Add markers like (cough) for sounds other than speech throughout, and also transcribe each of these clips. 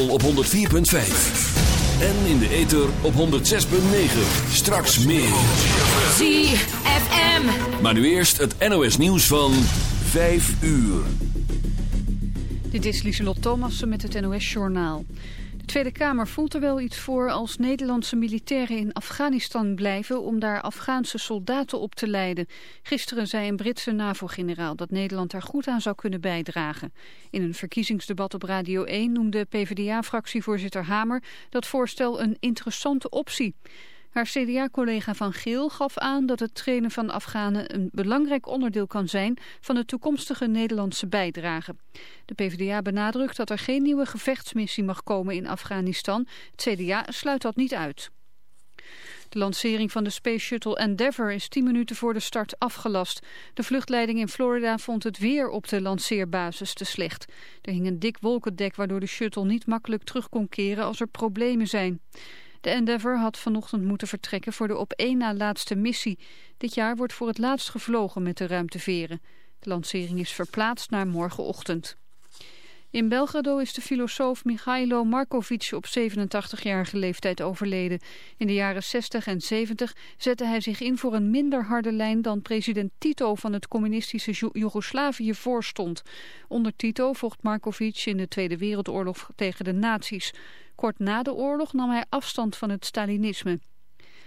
kabel op 104.5. En in de ether op 106.9. Straks meer. ZFM. Maar nu eerst het NOS nieuws van 5 uur. Dit is Lieselot Thomassen met het NOS-journaal. De Tweede Kamer voelt er wel iets voor als Nederlandse militairen in Afghanistan blijven om daar Afghaanse soldaten op te leiden. Gisteren zei een Britse NAVO-generaal dat Nederland daar goed aan zou kunnen bijdragen. In een verkiezingsdebat op Radio 1 noemde PvdA-fractievoorzitter Hamer dat voorstel een interessante optie. Haar CDA-collega Van Geel gaf aan dat het trainen van Afghanen een belangrijk onderdeel kan zijn van de toekomstige Nederlandse bijdrage. De PvdA benadrukt dat er geen nieuwe gevechtsmissie mag komen in Afghanistan. Het CDA sluit dat niet uit. De lancering van de Space Shuttle Endeavour is 10 minuten voor de start afgelast. De vluchtleiding in Florida vond het weer op de lanceerbasis te slecht. Er hing een dik wolkendek waardoor de shuttle niet makkelijk terug kon keren als er problemen zijn. De Endeavour had vanochtend moeten vertrekken voor de op één na laatste missie. Dit jaar wordt voor het laatst gevlogen met de ruimteveren. De lancering is verplaatst naar morgenochtend. In Belgrado is de filosoof Michailo Markovic op 87-jarige leeftijd overleden. In de jaren 60 en 70 zette hij zich in voor een minder harde lijn dan president Tito van het communistische Joegoslavië voorstond. Onder Tito vocht Markovic in de Tweede Wereldoorlog tegen de nazi's. Kort na de oorlog nam hij afstand van het Stalinisme.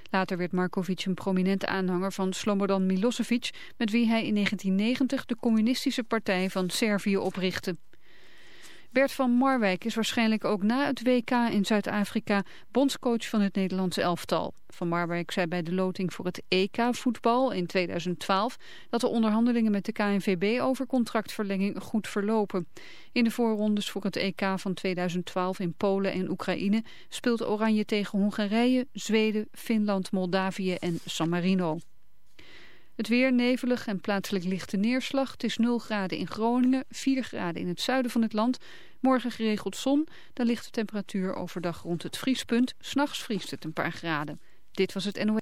Later werd Markovic een prominente aanhanger van Slobodan Milosevic... met wie hij in 1990 de communistische partij van Servië oprichtte. Bert van Marwijk is waarschijnlijk ook na het WK in Zuid-Afrika bondscoach van het Nederlandse elftal. Van Marwijk zei bij de loting voor het EK-voetbal in 2012 dat de onderhandelingen met de KNVB over contractverlenging goed verlopen. In de voorrondes voor het EK van 2012 in Polen en Oekraïne speelt Oranje tegen Hongarije, Zweden, Finland, Moldavië en San Marino. Het weer nevelig en plaatselijk lichte neerslag. Het is 0 graden in Groningen, 4 graden in het zuiden van het land. Morgen geregeld zon, dan ligt de temperatuur overdag rond het vriespunt. S'nachts vriest het een paar graden. Dit was het NOS.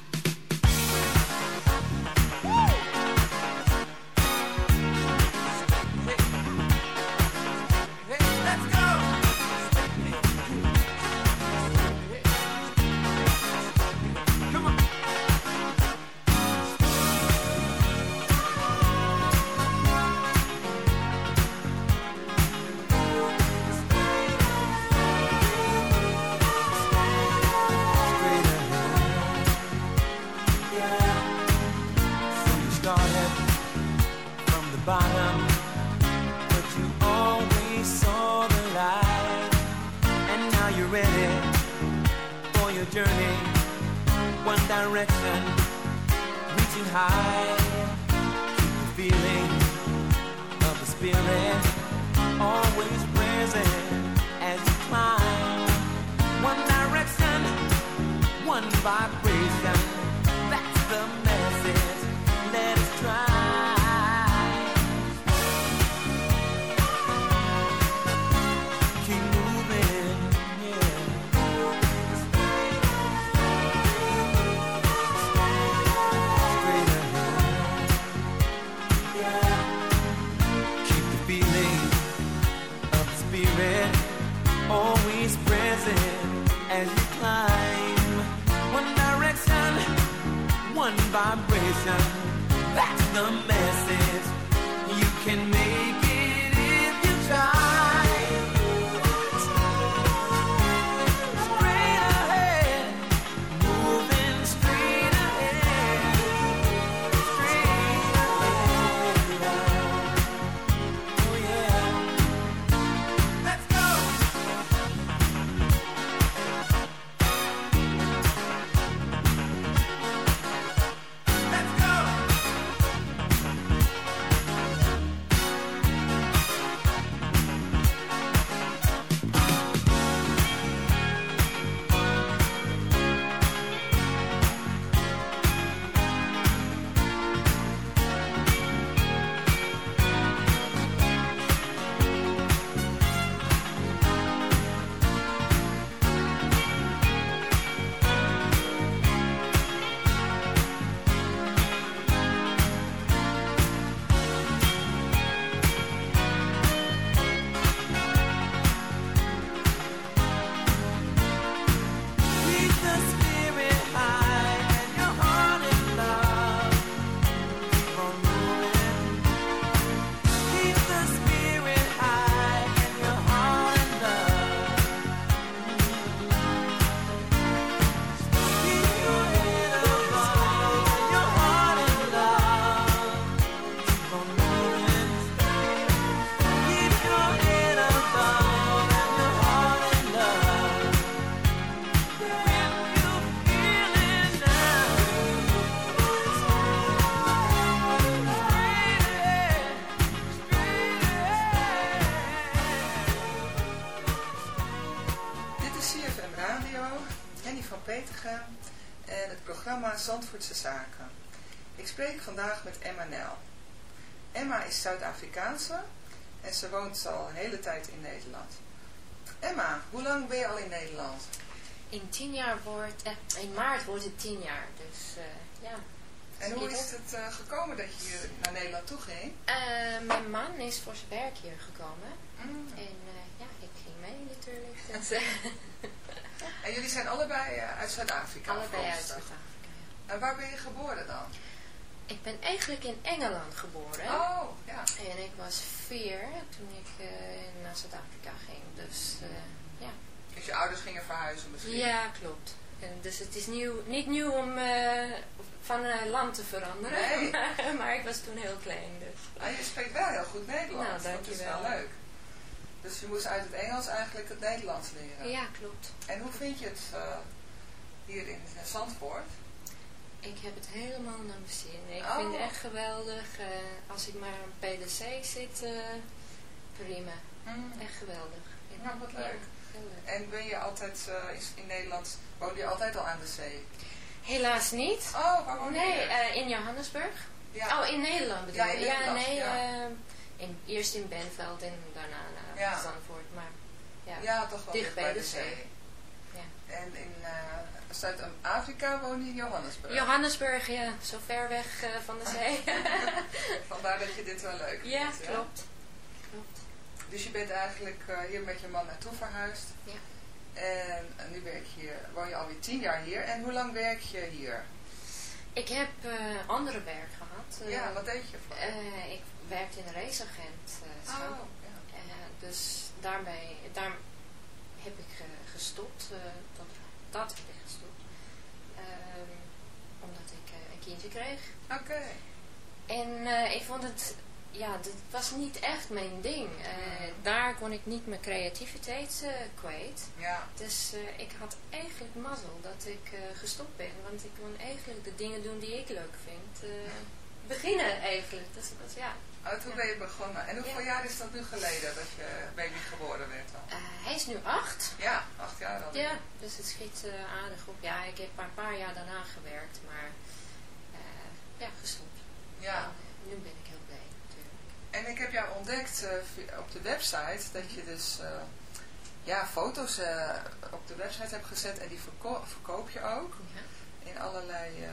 Zandvoortse Zaken. Ik spreek vandaag met Emma Nel. Emma is Zuid-Afrikaanse en ze woont al een hele tijd in Nederland. Emma, hoe lang ben je al in Nederland? In tien jaar wordt, eh, in maart wordt het tien jaar, dus eh, ja. En hoe is het eh, gekomen dat je hier naar Nederland toe ging? Eh, mijn man is voor zijn werk hier gekomen Mm. en ja, ik ging mee natuurlijk. Dus, (laughs) (laughs) En jullie zijn allebei uit Zuid-Afrika allebei uit. Zuid-Afrika. En waar ben je geboren dan? Ik ben eigenlijk in Engeland geboren Oh, ja. en ik was vier toen ik eh, naar Zuid-Afrika ging, dus eh, ja. Dus je ouders gingen verhuizen misschien? Ja, klopt. En dus het is nieuw, niet nieuw om eh, van land te veranderen, Nee. (laughs) maar ik was toen heel klein. Dus. Ah, je spreekt wel heel goed Nederlands. Nou, Dat is wel leuk. Dus je moest uit het Engels eigenlijk het Nederlands leren. Ja, klopt. En hoe vind je het hier in Zandvoort? Ik heb het helemaal naar mijn zin. Ik Oh. vind het echt geweldig. eh, als ik maar aan PDC zit, eh, prima. Echt geweldig. Mm. Nou, wat leuk. Ja. En ben je altijd eh, in Nederland, woon je altijd al aan de zee? Helaas niet. Oh, waar woon je? Nee, in Johannesburg. ja. Oh, in Nederland bedoel Ja, je? nee. ja. eh, in, eerst in Benveld en daarna naar Ja. Zandvoort. Maar ja, ja, toch wel dicht dicht bij de zee. En in eh, Zuid-Afrika woon je in Johannesburg. Johannesburg, ja, zo ver weg eh, van de zee. (laughs) Vandaar dat je dit wel leuk vindt. ja, klopt. klopt. Dus je bent eigenlijk eh, hier met je man naartoe verhuisd. Ja. En nu werk je hier, woon je alweer tien jaar hier. En hoe lang werk je hier? Ik heb andere werk gehad. Eh, ja, wat deed je voor? ik werkte in een raceagent. oh, ja. Dus daarbij, daar heb ik gestopt. Dat, ik gestopt. Ehm, omdat ik eh, een kindje kreeg. Oké. En eh, ik vond het, ja, dat was niet echt mijn ding. Eh, daar kon ik niet mijn creativiteit kwijt. Ja. Dus ik had eigenlijk mazzel dat ik gestopt ben. Want ik kon eigenlijk de dingen doen die ik leuk vind. beginnen eigenlijk. Dus dat was, ja, Oh, toen ben je begonnen. En hoeveel Ja. jaar is dat nu geleden dat je baby geboren werd dan? Eh, hij is nu acht. Ja, acht jaar al. Ja, dus het schiet eh, aardig op. Ja, ik heb maar een paar jaar daarna gewerkt, maar eh, ja, gestopt. Ja. En, nu ben ik heel blij natuurlijk. En ik heb jou ontdekt op de website dat je dus ja, foto's op de website hebt gezet en die verko- verkoop je ook. Ja. In allerlei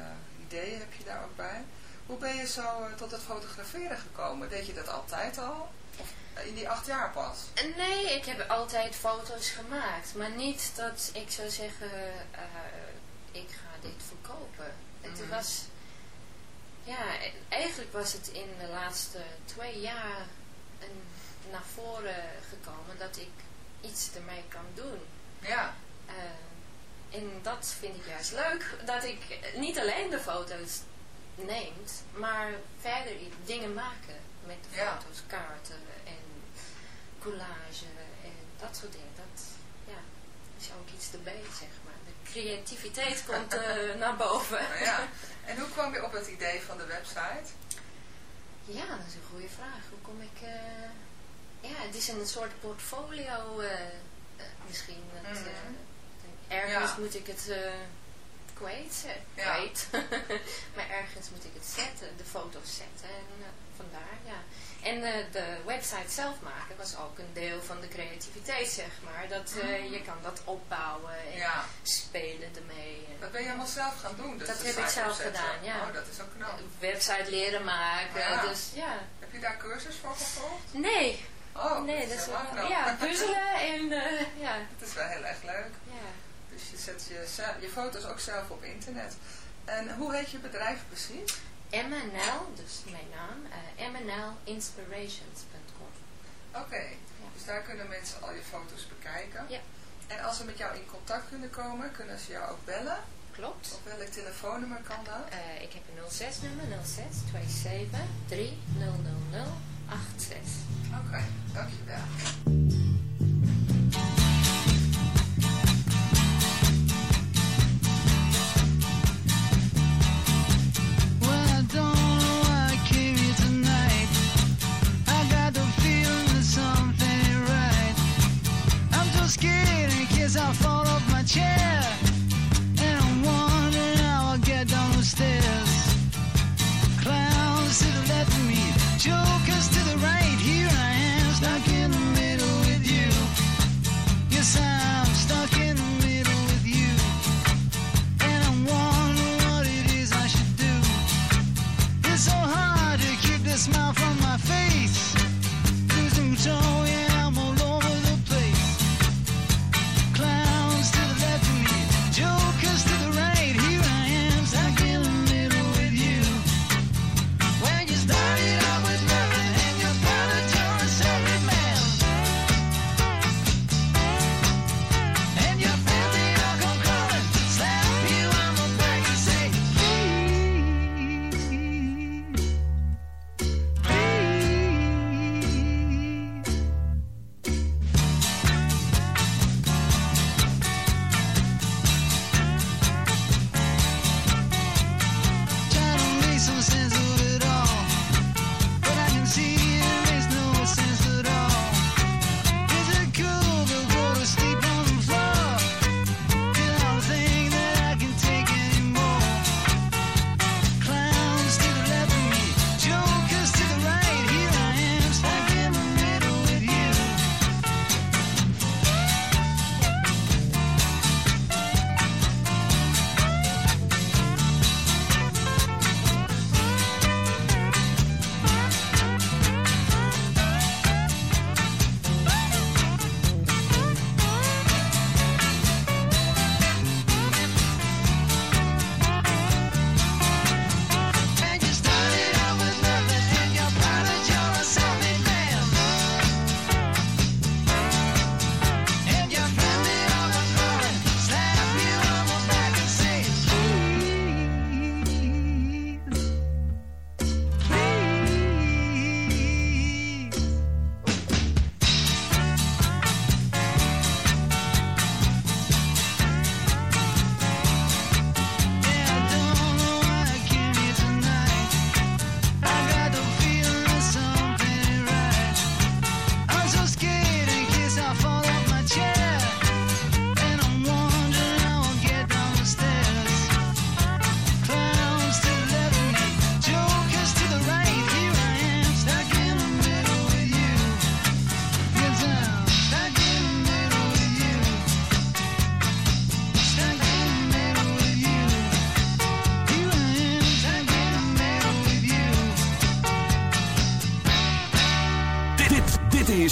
ideeën heb je daar ook bij. Hoe ben je zo eh, tot het fotograferen gekomen? Deed je dat altijd al? Of in die acht jaar pas? En Nee, ik heb altijd foto's gemaakt, maar niet dat ik zou zeggen, eh, ik ga dit verkopen. Het Mhm. was, ja, eigenlijk was het in de laatste twee jaar een, naar voren gekomen dat ik iets ermee kan doen. Ja, Eh, en dat vind ik juist leuk, dat ik niet alleen de foto's neemt, maar verder dingen maken met foto's, kaarten en collage en dat soort dingen. Dat ja, is ook iets erbij, zeg maar. De creativiteit komt eh, (laughs) naar boven. nou ja. En hoe kwam je op het idee van de website? Ja, dat is een goede vraag. Hoe kom ik... eh, ja, het is een soort portfolio eh, misschien. Dat, Mhm. eh, ergens Ja. moet ik het kwijt. Ja. Kwijt. (laughs) maar ergens moet ik het zetten, de foto's zetten. En eh, vandaar, ja. En eh, de website zelf maken was ook een deel van de creativiteit, zeg maar. Dat eh, je kan dat opbouwen en. Ja, spelen ermee. En dat ben je allemaal zelf gaan doen. Dus Dat heb ik zelf opzetten. gedaan, ja. Oh, dat is ook knap. website leren maken. Ja. Dus ja. Heb je daar cursus voor gevolgd? Nee, Oh, nee, dat dat is wel ja, puzzelen en ja, Het is wel heel erg leuk. ja. Dus je zet je, je foto's ook zelf op internet. En hoe heet je bedrijf precies? MNL, dus mijn naam, eh mnlinspirations.com. Oké, dus daar kunnen mensen al je foto's bekijken. Ja. En als ze met jou in contact kunnen komen, kunnen ze jou ook bellen. Klopt. Op welk telefoonnummer kan dat? Eh, ik heb een 06 nummer, 06 27 3000 86. Oké, dankjewel.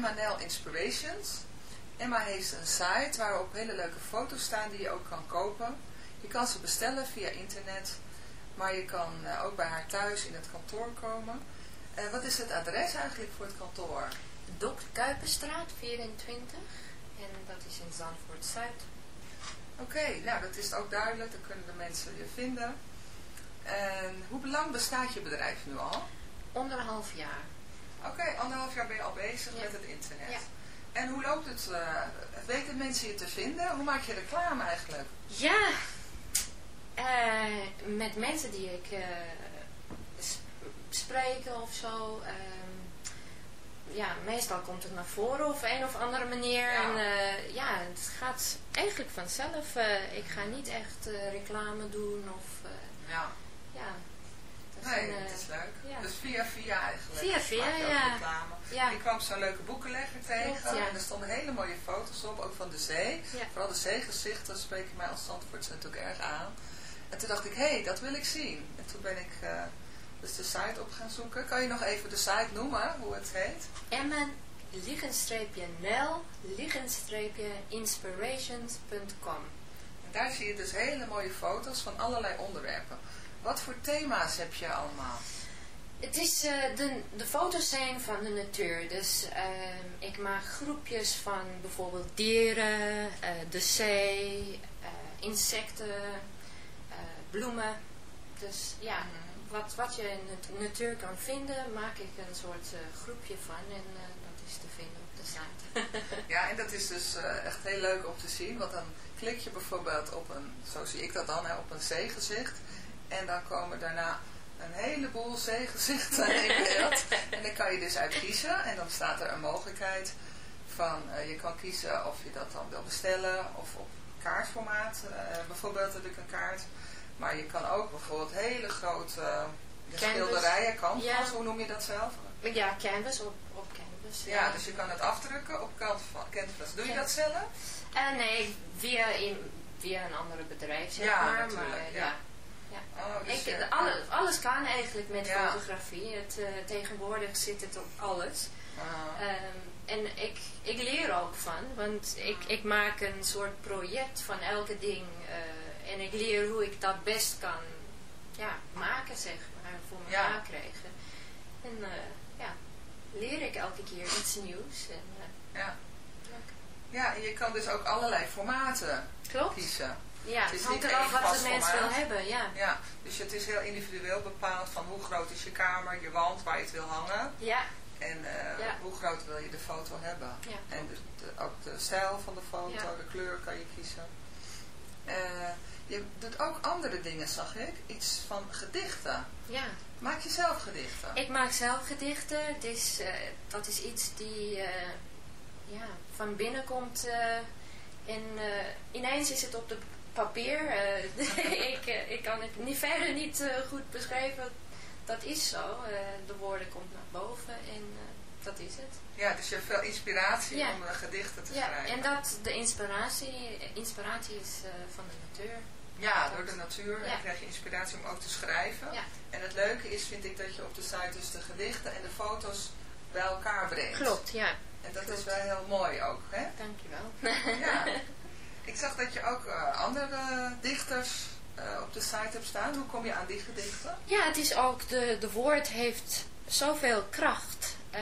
Emma Inspirations. Emma heeft een site waarop hele leuke foto's staan die je ook kan kopen. Je kan ze bestellen via internet, maar je kan eh, ook bij haar thuis in het kantoor komen. Eh, wat is het adres eigenlijk voor het kantoor? Dokter Kuipenstraat 24 en dat is in Zandvoort-Zuid. Oké, nou dat is ook duidelijk, dan kunnen de mensen je vinden. En hoe lang bestaat je bedrijf nu al? Onder een half jaar. Oké, anderhalf jaar ben je al bezig met het internet. Ja. En hoe loopt het? eh, weten mensen je te vinden? Hoe maak je reclame eigenlijk? Ja, eh, met mensen die ik eh, spreek of zo. ehm, ja, meestal komt het naar voren op een of andere manier. Ja. En ja, het gaat eigenlijk vanzelf. Ik ga niet echt reclame doen of Ja. ja. Dat Nee, eh, het is leuk. ja. Dus via via eigenlijk. Via via, ja. reclame. Ja. Ik kwam zo'n leuke boekenlegger tegen ja. en er stonden hele mooie foto's op, ook van de zee. Vooral de zeegezichten spreken mij als Zandvoortse natuurlijk erg aan. En toen dacht ik, hé, hey, dat wil ik zien. En toen ben ik eh, dus de site op gaan zoeken. Kan je nog even de site noemen, hoe het heet? Emmen liggenstreepje nel liggenstreepje inspirations.com En daar zie je dus hele mooie foto's van allerlei onderwerpen. Wat voor thema's heb je allemaal? Het is, eh, de, de foto's zijn van de natuur. Dus ehm, ik maak groepjes van bijvoorbeeld dieren, eh, de zee, eh, insecten, bloemen. Dus ja, wat, wat je in de natuur kan vinden, maak ik een soort groepje van. En dat is te vinden op de site. (laughs) Ja, en dat is dus echt heel leuk om te zien. Want dan klik je bijvoorbeeld op een, zo zie ik dat dan, hè, op een zeegezicht. En dan komen daarna een heleboel zeegezichten in beeld. En dan kan je dus uit kiezen. En dan staat er een mogelijkheid van, eh, je kan kiezen of je dat dan wil bestellen. Of op kaartformaat. Eh, bijvoorbeeld heb ik een kaart. Maar je kan ook bijvoorbeeld hele grote eh, schilderijen, canvas, Ja. hoe noem je dat zelf? ja, canvas op, op canvas. Ja, dus je kan het afdrukken op canvas. Doe je dat zelf? Nee, via, in, via een andere bedrijf, zeg Ja, maar. maar ja. Ja. ja. Oh, dus Ik, je- alle- alles kan eigenlijk met Ja. fotografie. Het, eh, tegenwoordig zit het op alles. Ah. Ehm, en ik, ik leer ook van, want ik, ik maak een soort project van elke ding. eh, en ik leer hoe ik dat best kan ja, maken, zeg maar, voor Ja. elkaar krijgen. En eh, ja, leer ik elke keer iets nieuws. En, eh, Ja. Ja, je kan dus ook allerlei formaten Klopt. kiezen. Ja, Het is hangt niet eraf één wat de mens wil hebben, ja. Ja, dus het is heel individueel bepaald van hoe groot is je kamer, je wand waar je het wil hangen. Ja, En eh, Ja. hoe groot wil je de foto hebben. Ja. En de- ook de stijl van de foto, Ja. de kleur kan je kiezen. Eh, je doet ook andere dingen, zag ik. Iets van gedichten. ja. Maak je zelf gedichten? Ik maak zelf gedichten. Het is, eh, dat is iets die ja, van binnen komt. en ineens is het op de papier. eh, (laughs) ik, eh, ik kan het niet, verder niet eh, goed beschrijven. Dat is zo. de woorden komt naar boven en dat is het. Ja, dus je hebt veel inspiratie Ja. om gedichten te Ja, schrijven. en dat de inspiratie, inspiratie is van de natuur. Ja, door de natuur Ja. krijg je inspiratie om ook te schrijven. Ja. En het leuke is, vind ik, dat je op de site dus de gedichten en de foto's bij elkaar brengt. Klopt, ja. En dat Klopt. is wel heel mooi ook, hè? Dankjewel. Ja. (laughs) Ik zag dat je ook eh, andere dichters eh, op de site hebt staan. Hoe kom je aan die gedichten? Ja, het is ook, de, de woord heeft zoveel kracht. Eh,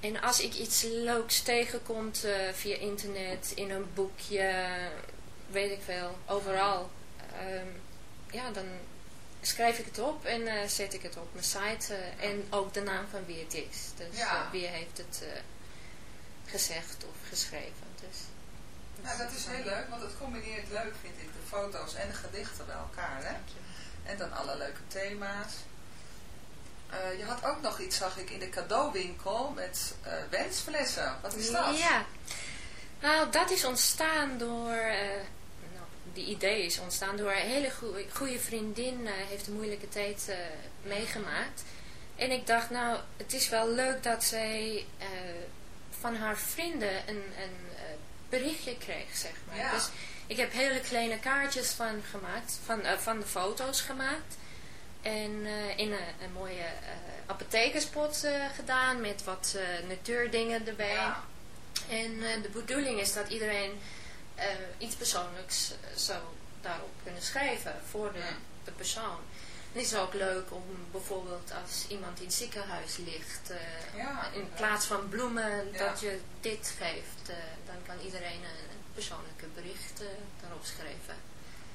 en als ik iets leuks tegenkomt via internet, in een boekje, weet ik veel, overal. ehm, ja, dan schrijf ik het op en zet ik het op mijn site. en ook de naam van wie het is. Dus Ja. wie heeft het gezegd of geschreven. Nou, dat is heel leuk, want het combineert leuk, vind ik, de foto's en de gedichten bij elkaar, hè? En dan alle leuke thema's. Eh, je had ook nog iets, zag ik, in de cadeauwinkel met eh, wensflessen. Wat is dat? Ja, nou dat is ontstaan door, eh, nou, die idee is ontstaan door een hele goe- goede vriendin, eh, heeft een moeilijke tijd meegemaakt. En ik dacht, nou, het is wel leuk dat zij van haar vrienden een, een berichtje kreeg, zeg maar. Ja. Dus ik heb hele kleine kaartjes van gemaakt, van, eh, van de foto's gemaakt. En eh, in een, een mooie eh apothekerspot gedaan met wat natuurdingen erbij. Ja. En de bedoeling is dat iedereen iets persoonlijks zou daarop kunnen schrijven voor de, de persoon. Het is ook leuk om bijvoorbeeld als iemand in het ziekenhuis ligt, eh, Ja, in plaats van bloemen, Ja. dat je dit geeft, eh, dan kan iedereen een persoonlijke bericht eh, daarop schrijven.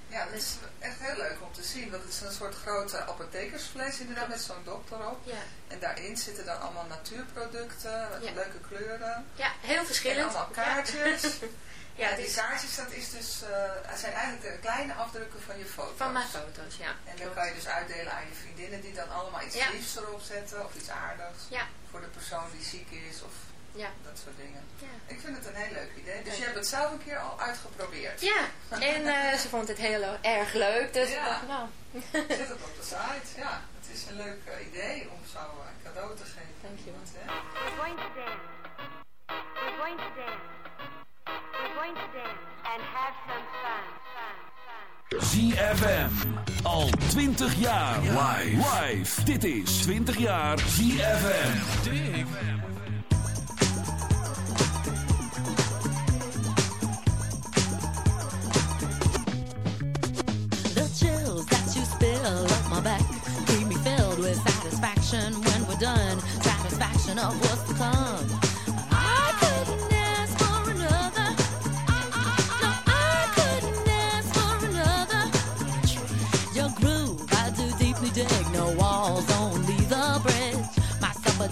Ja, dat is echt heel leuk om te zien. Het is een soort grote apothekersfles inderdaad met zo'n dokter op. Ja, En daarin zitten dan allemaal natuurproducten, met leuke kleuren. ja heel En verschillend. allemaal kaartjes. (laughs) Ja, die kaartjes, dat is dus, eh, zijn eigenlijk de kleine afdrukken van je foto's. van mijn foto's, ja. En dan kan je dus uitdelen aan je vriendinnen die dan allemaal iets Ja. liefs erop zetten of iets aardigs. Ja, Voor de persoon die ziek is of ja. dat soort dingen. Ja. Ik vind het een heel leuk idee. Dus je hebt het zelf een keer al uitgeprobeerd. Ja, en eh, (laughs) ze vond het heel erg leuk, dus Ja. ik dacht, nou, Zet (laughs) het op de site. Ja, het is een leuk eh, idee om zo eh, cadeau te geven. Dank je wel. Want, hè, We're going to dance. We're going to dance. We're going to dance and have some fun. ZFM. Al 20 jaar live. Live. Dit is 20 jaar ZFM. The chills that you spill up my back keep me filled with satisfaction when we're done. Satisfaction of what's to come.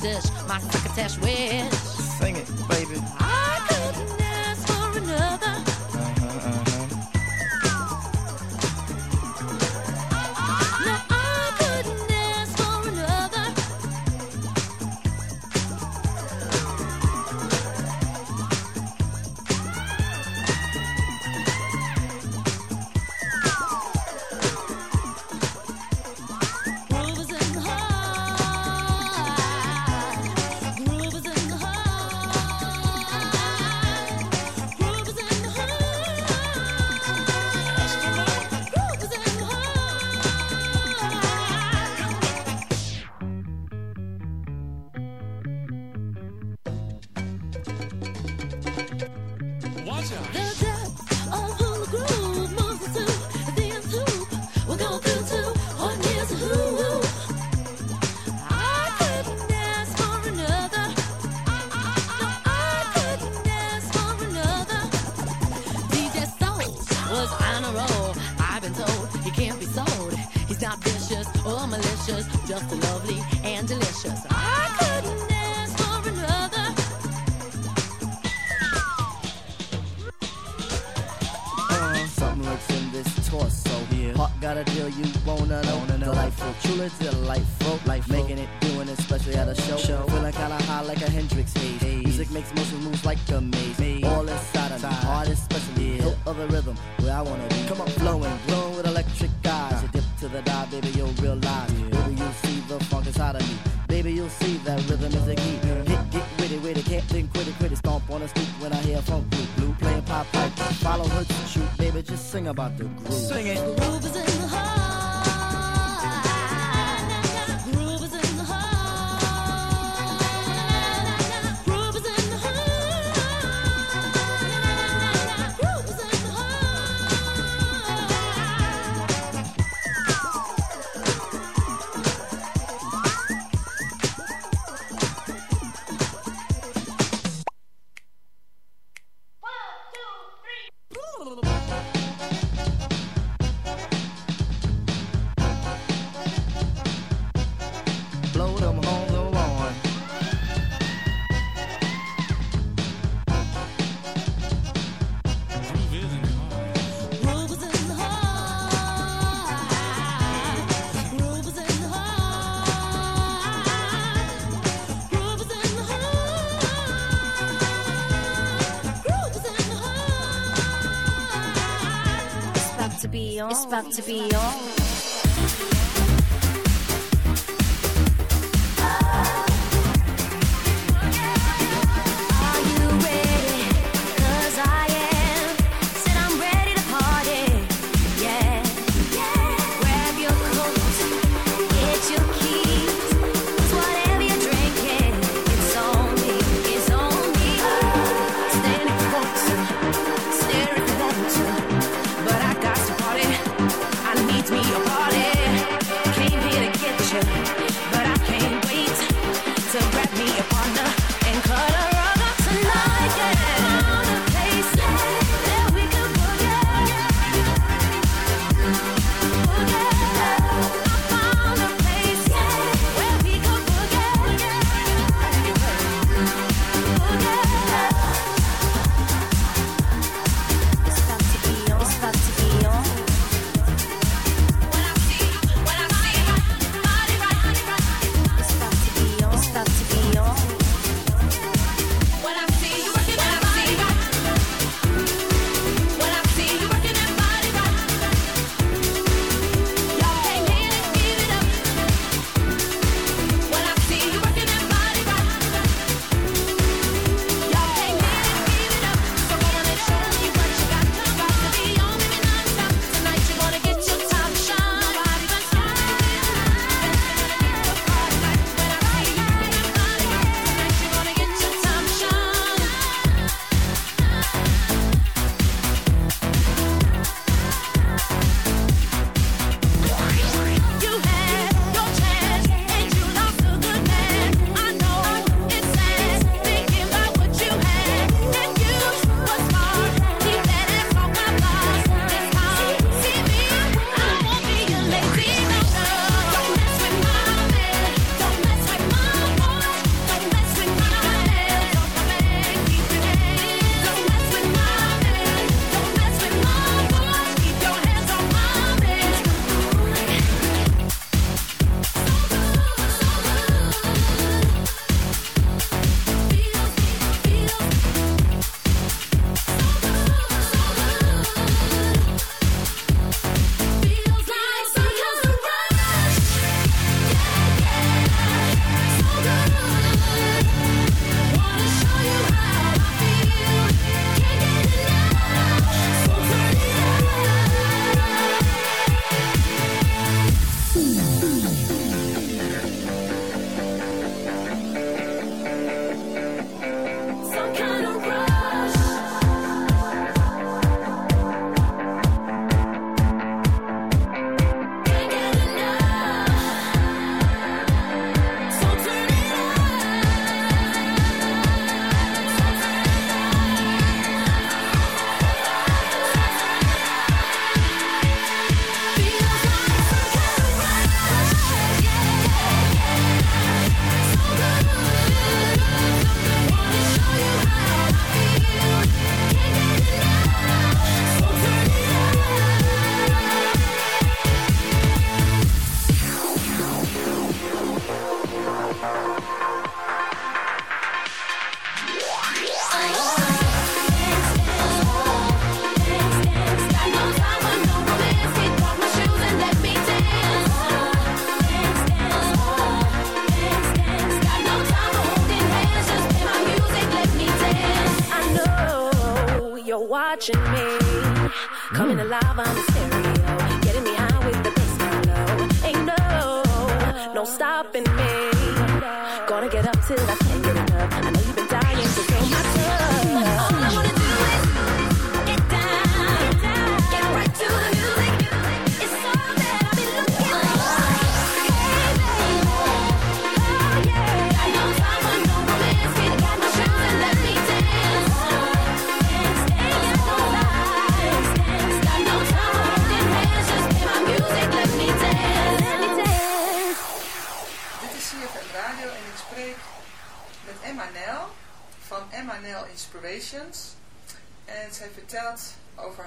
Dish, my crocketesh wish. About to be.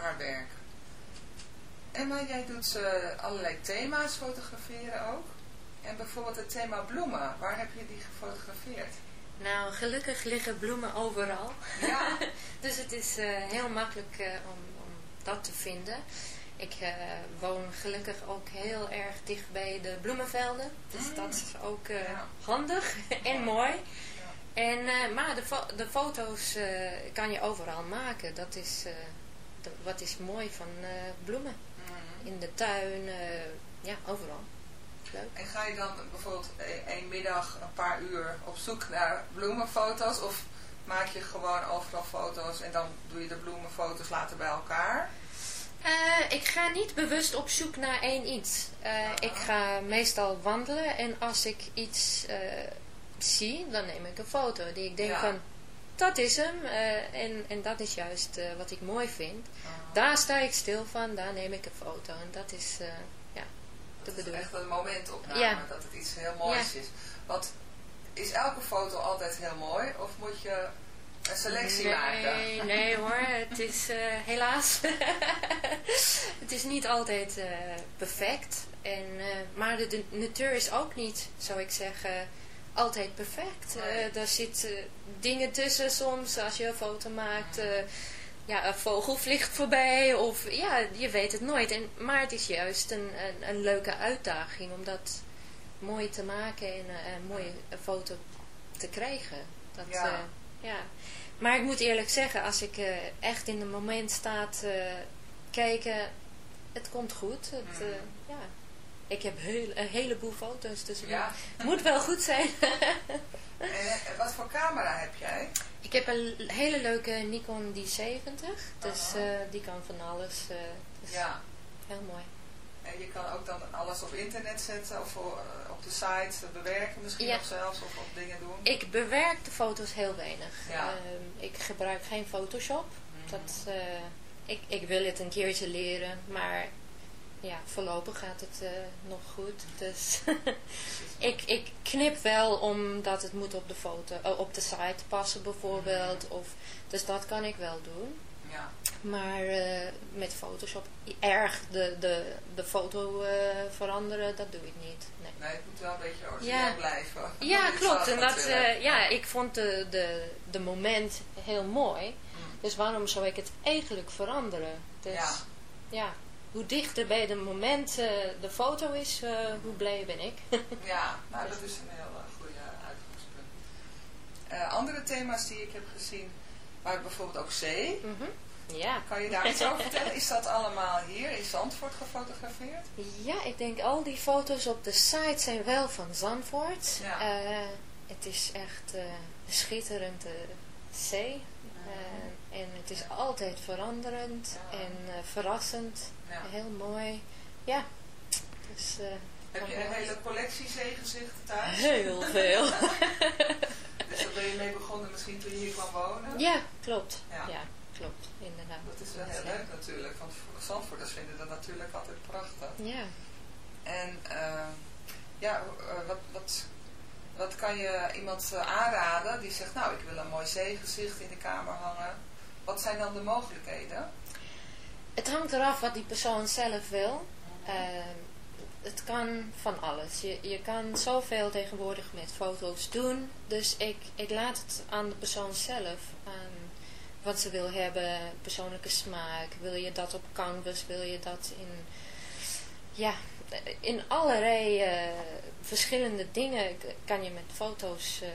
Haar werk. Emma, jij doet eh, allerlei thema's fotograferen ook. En bijvoorbeeld het thema bloemen, waar heb je die gefotografeerd? Nou, gelukkig liggen bloemen overal. Ja. (laughs) dus het is eh, heel makkelijk eh, om, om dat te vinden. Ik woon gelukkig ook heel erg dicht bij de bloemenvelden. Dus dat is ook handig (laughs) en mooi. En, maar de, fo- de foto's kan je overal maken. Dat is wat is mooi van eh, bloemen. In de tuin, eh, ja, overal. Leuk. En ga je dan bijvoorbeeld e- één middag een paar uur op zoek naar bloemenfoto's? Of maak je gewoon overal foto's en dan doe je de bloemenfoto's later bij elkaar? Eh, ik ga niet bewust op zoek naar één iets. Eh, ik ga meestal wandelen en als ik iets zie, dan neem ik een foto. Die ik denk Ja. van, dat is hem. eh, en, en dat is juist eh, wat ik mooi vind. Daar sta ik stil van, daar neem ik een foto. En dat is, eh, ja, de Dat is bedoeling. echt een momentopname, Ja. dat het iets heel moois Ja. is. Want is elke foto altijd heel mooi of moet je een selectie nee, maken? Nee (laughs) hoor, het is helaas. (laughs) het is niet altijd perfect. En, maar de, de natuur is ook niet, zou ik zeggen, altijd perfect. Eh er zitten dingen tussen soms als je een foto maakt. eh, ja, een vogel vliegt voorbij of ja, je weet het nooit. En, maar het is juist een, een, een leuke uitdaging om dat mooi te maken en eh, een mooie foto te krijgen. Dat, Ja. ja. Maar ik moet eerlijk zeggen, als ik eh, echt in het moment sta te kijken, het komt goed. Het, eh, ja. Ik heb heel, een heleboel foto's, dus het Ja. moet- wel goed zijn. (laughs) En, eh, wat voor camera heb jij? ik heb een hele leuke Nikon D70, dus eh, die kan van alles. eh, dus Ja. Heel mooi. En je kan ook dan alles op internet zetten of op de site bewerken misschien Ja. of zelfs of, of dingen doen? Ik bewerk de foto's heel weinig. Ja. Mhm. Ehm, ik gebruik geen Photoshop. Dat, eh, ik, ik wil het een keertje leren, maar ja, voorlopig gaat het eh, nog goed. Dus (laughs) ik, ik knip wel omdat het moet op de, foto, eh, op de site passen bijvoorbeeld. Of, dus dat kan ik wel doen. Ja. Maar eh, met Photoshop erg de, de, de foto veranderen, dat doe ik niet. Nee. Nee, het moet wel een beetje origineel Ja. blijven. Ja, (laughs) klopt. En dat, ja, ik vond de, de, de moment heel mooi. Mm. Dus waarom zou ik het eigenlijk veranderen? Dus Ja. ja, hoe dichter bij de moment eh, de foto is, eh, hoe blij ben ik. (laughs) Ja, nou dat is een heel uh, goede uitgangspunt. Andere thema's die ik heb gezien, waren bijvoorbeeld ook zee. Mhm. Ja. Kan je daar iets over vertellen? Is dat allemaal hier in Zandvoort gefotografeerd? Ja, ik denk al die foto's op de site zijn wel van Zandvoort. Ja. Het is echt een schitterende zee. En het is altijd veranderend en eh, verrassend. Ja. Heel mooi. Ja. Dus, eh, Heb je een hele collectie zeegezichten thuis? Heel veel. (laughs) dus daar ben je mee begonnen misschien toen je hier kwam wonen? ja, klopt. Ja. Ja, klopt. Inderdaad. Dat is wel heel leuk natuurlijk, want Zandvoorters vinden dat natuurlijk altijd prachtig. Ja. En eh, ja, wat, wat, wat kan je iemand aanraden die zegt, nou ik wil een mooi zeegezicht in de kamer hangen. Wat zijn dan de mogelijkheden? Het hangt eraf wat die persoon zelf wil. Ehm, het kan van alles. Je, je kan zoveel tegenwoordig met foto's doen. Dus ik, ik laat het aan de persoon zelf. Aan wat ze wil hebben. Persoonlijke smaak. Wil je dat op canvas? Wil je dat in... Ja, in allerlei eh, verschillende dingen kan je met foto's eh,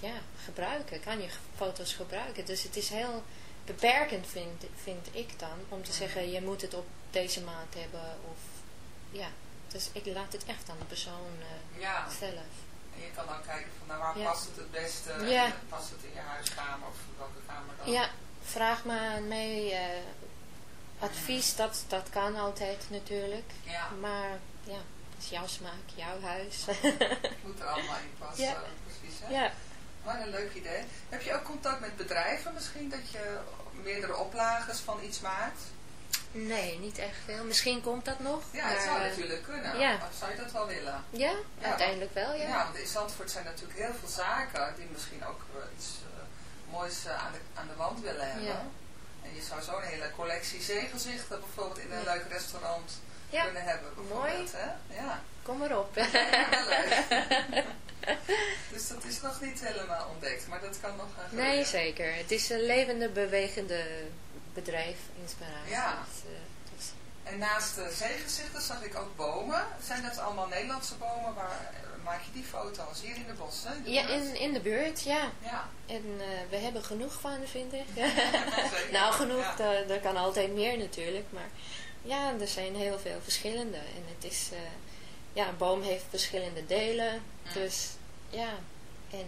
ja, gebruiken. Kan je foto's gebruiken. Dus het is heel beperkend vind, vind ik dan. Om te zeggen, je moet het op deze maat hebben. Of, ja, dus ik laat het echt aan de persoon eh, Ja. zelf. En je kan dan kijken van nou, waar Ja. past het het beste? Ja. En past het in je huiskamer of welke kamer dan? Ja, vraag me aan mij eh, advies, dat, dat kan altijd natuurlijk. Ja. Maar ja, het is jouw smaak, jouw huis. Moet er allemaal in (laughs) passen. Precies, hè? Ja. Maar een leuk idee. Heb je ook contact met bedrijven misschien? Dat je meerdere oplages van iets maakt? Nee, niet echt veel. Misschien komt dat nog. Ja, het maar, zou natuurlijk kunnen. Ja. Zou je dat wel willen? Ja, Ja, uiteindelijk wel, ja. Ja, want in Zandvoort zijn natuurlijk heel veel zaken die misschien ook iets eh, moois eh, aan, de, aan de wand willen hebben. Ja. En je zou zo'n hele collectie zeegezichten bijvoorbeeld in een Ja. leuk restaurant Ja. kunnen hebben. Mooi. Hè? Ja. Kom erop. Ja, heel leuk. (laughs) (laughs) dus dat is nog niet helemaal ontdekt, maar dat kan nog gaan nee, groeien. zeker. Het is een levende, bewegende bedrijf, inspiratie. Ja. Dus, eh, dus- En naast de zeegezichten zag ik ook bomen. Zijn dat allemaal Nederlandse bomen? Waar eh, maak je die foto's? Hier in de bossen? in de ja, in, in de buurt, ja. Ja. En eh, we hebben genoeg van, vind ik. (laughs) Nou, genoeg, Ja. daar er kan altijd meer natuurlijk. Maar ja, er zijn heel veel verschillende. En het is, ja, een boom heeft verschillende delen. Dus ja, en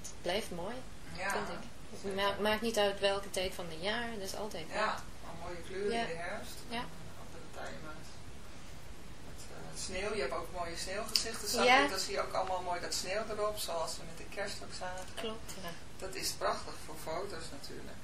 het blijft mooi, Ja. vind ik. Het ma- maakt niet uit welke tijd van het jaar, dat is altijd Ja, wat. een mooie kleuren Ja. in de herfst. Ja. Andere tijden. Met eh, sneeuw, je hebt ook mooie sneeuwgezichten. Zag Ja. Dan zie je ook allemaal mooi dat sneeuw erop, zoals we met de kerst ook zagen. Klopt, ja. Dat is prachtig voor foto's natuurlijk.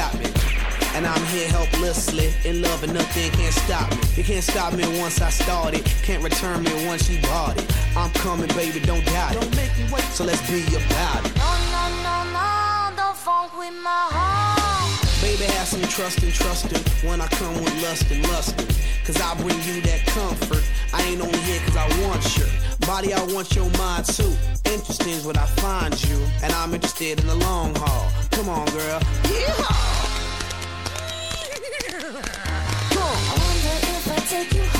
Shot me. And I'm here helplessly, in love and nothing can't stop me. You can't stop me once I started, can't return me once you bought it. I'm coming, baby, don't doubt it. Don't make me wait, so let's be about it. No, no, no, no, don't funk with my heart. Baby, have some trust and trust trusting when I come with lust and lusting. Cause I bring you that comfort. I ain't only here cause I want your body, I want your mind too. Interesting is what I find you, and I'm interested in the long haul. Come on, girl. Yeehaw! I wonder if I take you home,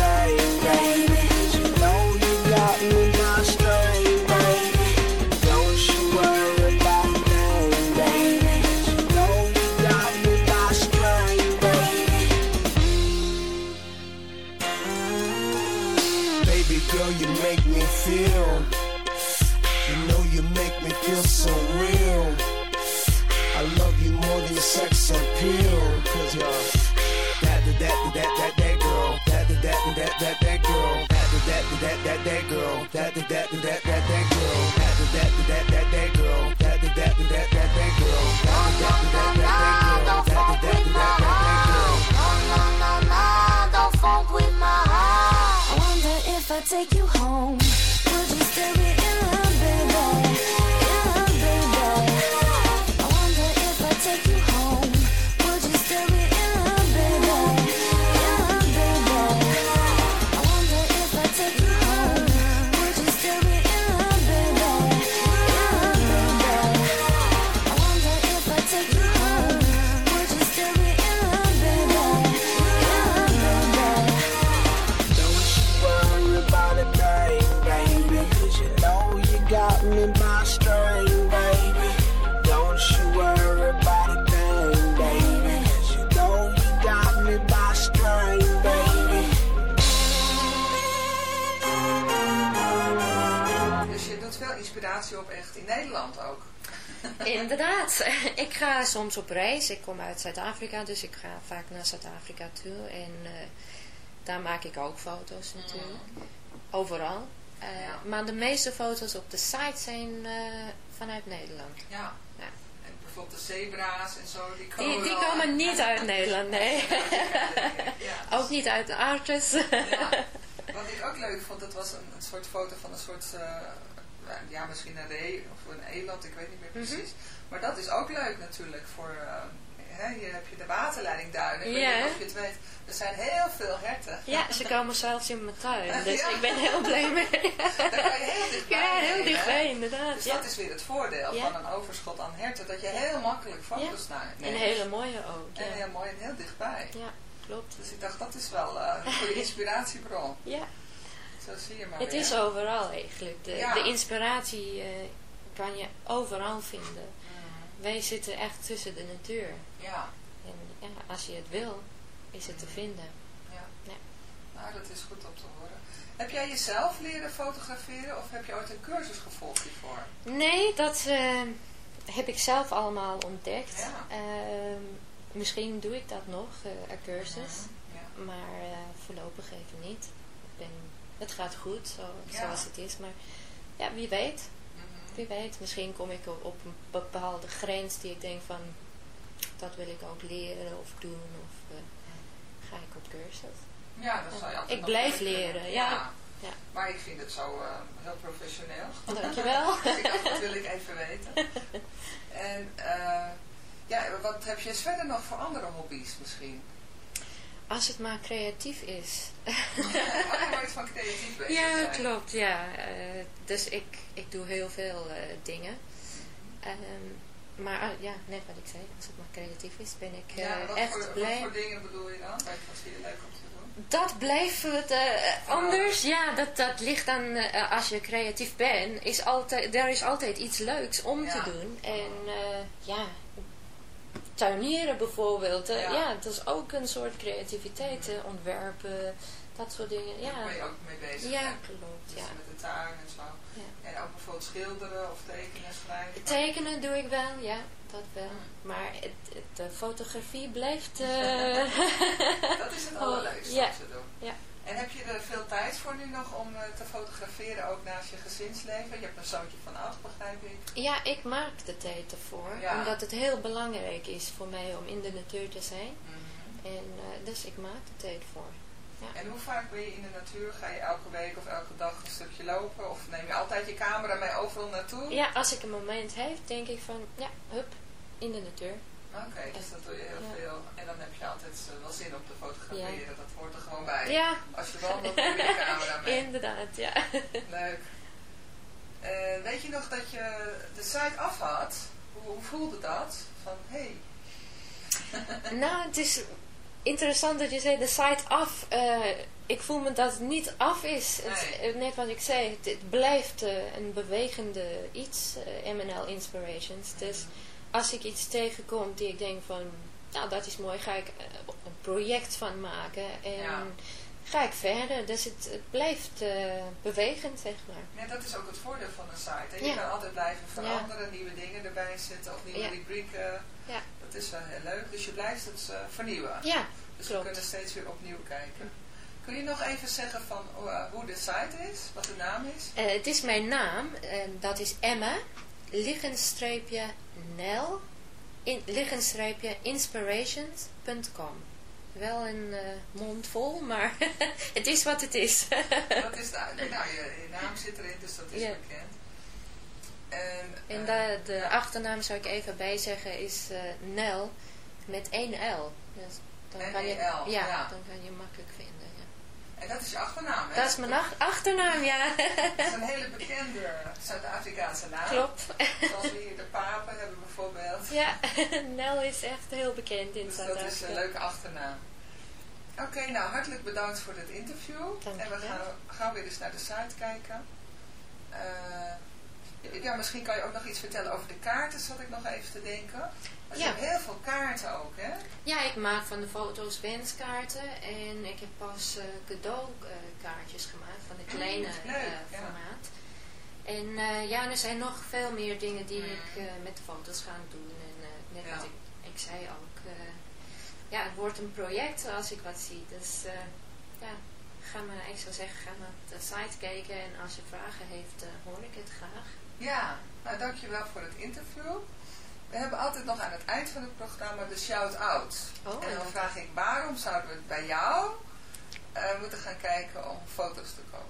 you more than sex appeal. Cause you're that, that, that, that, that, that girl. That, that, that, that, that, that girl. That, that, that, that, that girl. That, that, that, that, that, that girl. That, that, that, that, that girl. That, that, that, that, that, that girl. That, that, that, that, that, girl. That, that, that, that, that girl. No, no, no, no, don't funk with my heart. I wonder if I take you home, Nederland ook. Inderdaad. (laughs) Ik ga soms op reis. Ik kom uit Zuid-Afrika, dus ik ga vaak naar Zuid-Afrika toe. En eh, daar maak ik ook foto's natuurlijk. Overal. Eh, Maar de meeste foto's op de site zijn eh, vanuit Nederland. Ja. Ja. En bijvoorbeeld de zebra's en zo, die komen Die, komen niet uit Nederland, nee. (laughs) (laughs) Ook niet uit de Artes. Wat ik ook leuk vond, dat was een, een soort foto van een soort, ja misschien een ree of een eland, ik weet niet meer Mhm. precies. Maar dat is ook leuk natuurlijk voor, eh, hè, hier heb je de waterleidingduinen, ik Ja. weet niet of je het weet. Er zijn heel veel herten. Ja, ze komen zelfs in mijn tuin. (laughs) Dus Ja. ik ben heel blij mee. (laughs) Daar kan je heel dichtbij Ja, heel heen, dichtbij, hè? inderdaad. Dus ja. dat is weer het voordeel Ja. van een overschot aan herten, dat je heel makkelijk foto's Ja. neemt. En hele mooie ook. Ja, En heel mooi en heel dichtbij. ja klopt. Dus ik dacht, dat is wel eh, een goede (laughs) inspiratiebron. Ja. Zo zie je maar Het weer. is overal eigenlijk. De, Ja. de inspiratie eh, kan je overal vinden. Mhm. Wij zitten echt tussen de natuur. Ja, En ja, als je het wil, is het te vinden. ja. Ja. Nou, dat is goed om te horen. Heb jij jezelf leren fotograferen of heb je ooit een cursus gevolgd hiervoor? Nee, dat eh, heb ik zelf allemaal ontdekt. Ja. Ehm, misschien doe ik dat nog, eh, een cursus. Ja. Maar eh, voorlopig even niet. Ik ben, het gaat goed, zo, Ja. zoals het is. Maar ja, wie weet. Mhm. Wie weet, misschien kom ik op, een bepaalde grens die ik denk van... Dat wil ik ook leren of doen. Of eh, ga ik op cursus. Ja, dat zou je altijd Ik blijf leren, ja. Ja. Maar ik vind het zo eh, heel professioneel. Dankjewel. dus (laughs) ik dacht, dat wil ik even weten. En eh, ja, wat heb je verder nog voor andere hobby's misschien? Als het maar creatief is. (laughs) Wordt van creatief bezig Ja, zijn. klopt, ja. Eh, dus ik, ik doe heel veel eh, dingen. Ehm, maar ah, ja, net wat ik zei, als het maar creatief is, ben ik eh, Ja, wat, echt voor, blij. wat voor dingen bedoel je dan? Wat vind je leuk om te doen? Dat blijft het anders. Ja, dat, dat ligt aan, als je creatief bent, is altijd, er is altijd iets leuks om Ja. te doen. En ja, tuinieren bijvoorbeeld. Ja. ja. dat is ook een soort creativiteit. ontwerpen, dat soort dingen. Ja, Daar ben je ook mee bezig. Ja, klopt. Dus Ja. met de tuin en zo. En ook bijvoorbeeld schilderen of tekenen, schrijven. Tekenen doe ik wel, ja, dat wel. Maar het, het, de fotografie blijft... (laughs) eh, (laughs) Dat is het oh, allerleukste ja. om te doen. Ja. En heb je er veel tijd voor nu nog om eh, te fotograferen, ook naast je gezinsleven? Je hebt een zoontje van acht, begrijp ik. Ja, ik maak de tijd ervoor. Ja. Omdat het heel belangrijk is voor mij om in de natuur te zijn. Mhm. En eh, dus ik maak de tijd voor. Ja. En hoe vaak ben je in de natuur? Ga je elke week of elke dag een stukje lopen? Of neem je altijd je camera mee overal naartoe? ja, als ik een moment heb, denk ik van, ja, hup, in de natuur. Oké, dus dat doe je heel Ja. veel. En dan heb je altijd eh, wel zin om te fotograferen. Dat hoort er gewoon bij. Ja. Als je wandelt, neem je je camera mee. (laughs) Inderdaad, ja. (laughs) Leuk. Eh, weet je nog dat je de site af had? Hoe, hoe voelde dat? Van, hé, hey, (laughs) Nou, het is interessant dat je zei de site af. Eh, ik voel me dat het niet af is. Het, eh, net wat ik zei, het, het blijft een bewegende iets, MNL Inspirations. Dus als ik iets tegenkom die ik denk van, nou dat is mooi, ga ik eh, een project van maken. En Ja. ga ik verder. Dus het, het blijft eh, bewegend, zeg maar. Ja, dat is ook het voordeel van een site. Je Ja. kan altijd blijven veranderen, nieuwe dingen erbij zetten of nieuwe rubrieken. Ja. Dat is wel heel leuk. Dus je blijft het eh, vernieuwen. Ja, Dus klopt. we kunnen steeds weer opnieuw kijken. Kun je nog even zeggen van eh, hoe de site is? Wat de naam is? Het is mijn naam, en dat is Emma, liggenstreepje Nel, in, liggenstreepje inspirations.com. Wel een eh, mond vol, maar (laughs) het is wat het is. (laughs) dat is de, nou, je, je naam zit erin, dus dat is Ja. bekend. En, En eh, de, de achternaam zou ik even bijzeggen is eh, Nel met één L. Dus dan kan je, ja, ja. dan kan je makkelijk vinden. Dat is je achternaam, hè? Dat is mijn ach- achternaam, ja. Dat is een hele bekende Zuid-Afrikaanse naam. Klopt. Zoals we hier de papen hebben bijvoorbeeld. Ja, (laughs) Nel is echt heel bekend in Dus dat is Zuid-Afrika. een leuke achternaam. Oké, nou hartelijk bedankt voor dit interview. Dank en we gaan, gaan weer eens naar de site kijken. Eh, ja, misschien kan je ook nog iets vertellen over de kaarten, zat ik nog even te denken. Want je Ja. hebt heel veel kaarten ook, hè? Ja, ik maak van de foto's wenskaarten en ik heb pas eh, cadeaukaartjes gemaakt van de kleine Mm, leuk, eh, ja. formaat. En eh, ja, er zijn nog veel meer dingen die ik eh, met de foto's ga doen. En eh, net Ja. wat ik, ik zei ook, eh, ja, het wordt een project als ik wat zie. Dus eh, ja, ga maar, ik zou zeggen, ga naar de site kijken en als je vragen heeft, eh, hoor ik het graag. Ja, nou dankjewel voor het interview. We hebben altijd nog aan het eind van het programma de shout-out. Oh, en dan vraag ik, waarom zouden we bij jou eh, moeten gaan kijken om foto's te kopen?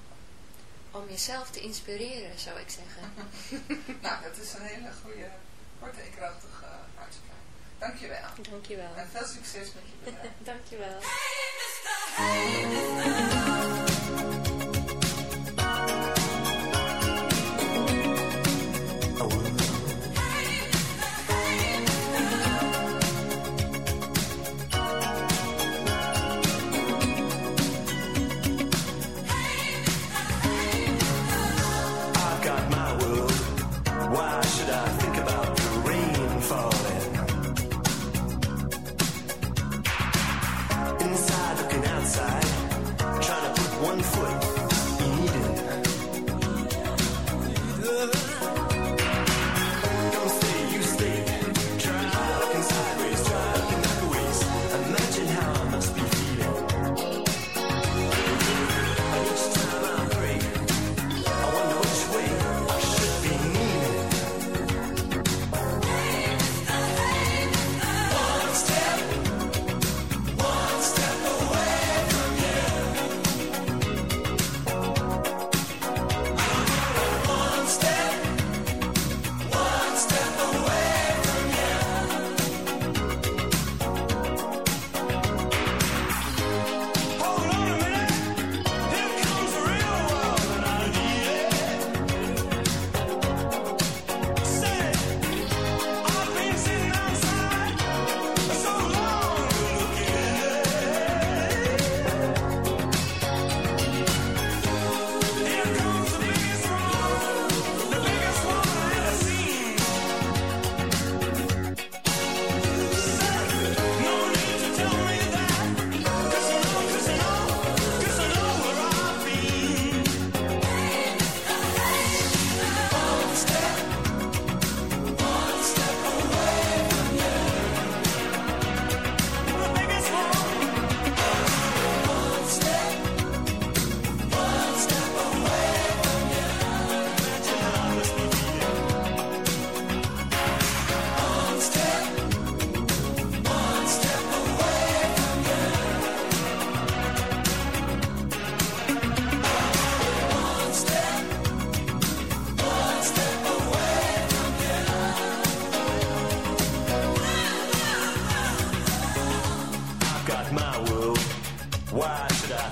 Om jezelf te inspireren, zou ik zeggen. (laughs) nou, dat is een hele goede, korte en krachtige uitspraak. Dankjewel. Dankjewel. En veel succes met je bedrijf. (laughs) Dankjewel. Hey, mister.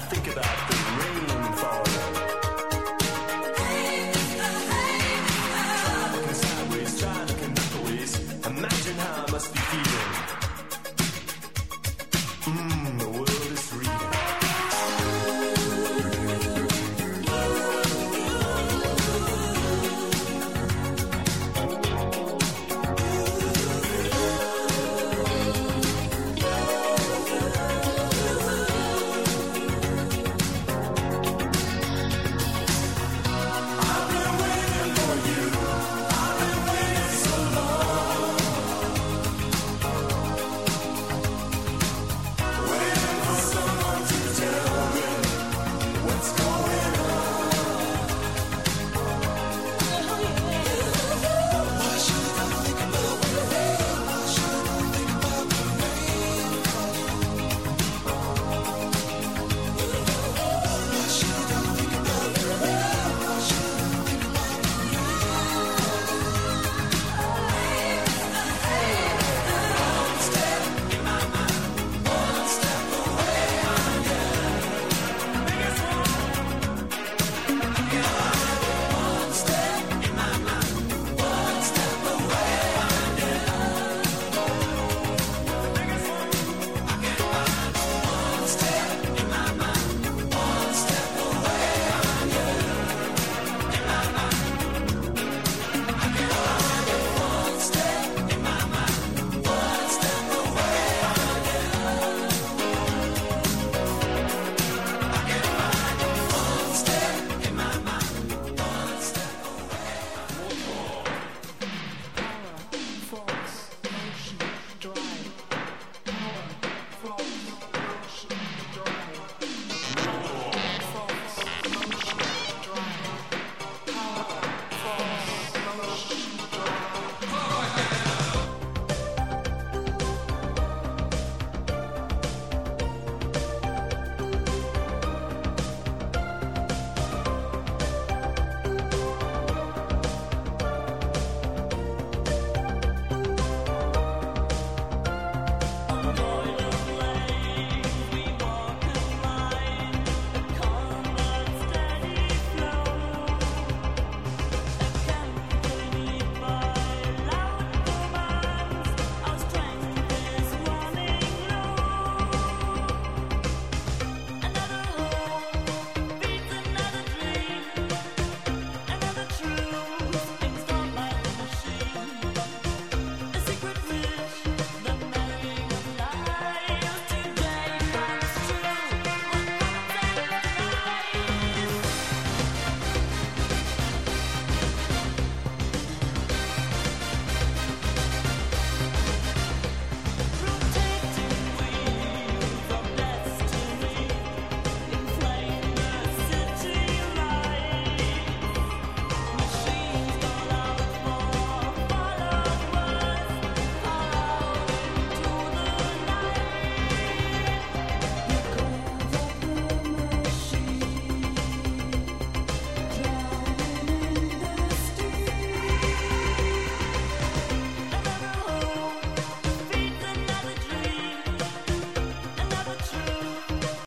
think about the rainfall.